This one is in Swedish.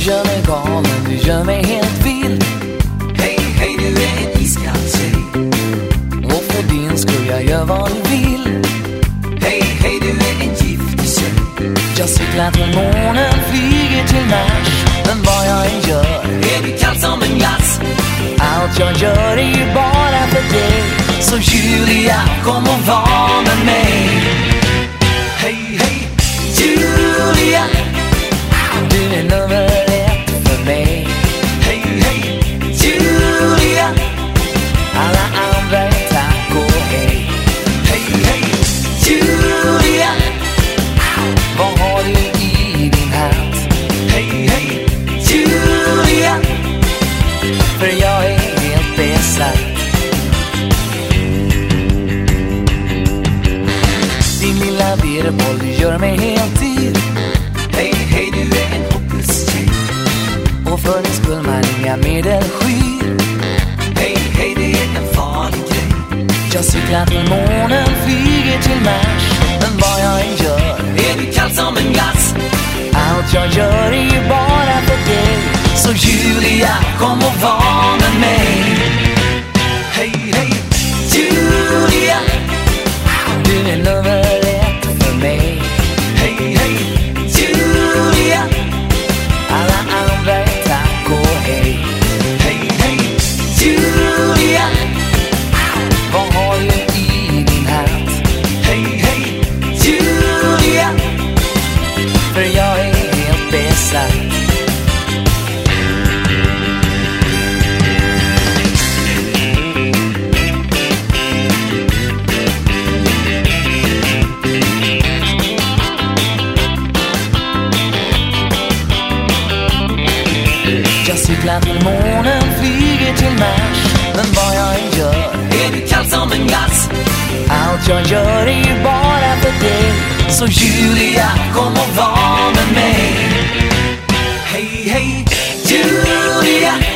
gör mig galen, du gör mig helt vild. Hej, hej, du är en iskall tjej. Och för din skull jag gör vad du vill. Hej, hej, du är en giftig tjej. Jag cyklar till månen, flyger till Mars. Men vad jag än gör är du kall som en glass. Allt jag gör är ju bara för dig. Så Julia, kom och var med mig. Hej, hej, Julia. Du är nummer För jag är helt besatt Din lilla virrboll, du gör mig helt yr Hej, hej, du är en hopplös tjej. Och för din skull man inga medel skyr. Hej, hej, det är en farlig grej. Jag cyklar till månen, flyger till Mars. Men vad jag än gör är du kall som en glass. Allt jag gör helt Jag cyklar till månen, flyger till Mars. Men vad jag än gör är du kall som en glass. Allt jag gör är ju bara för dig. Så Julia, kom och var med mig. Hey, Julia.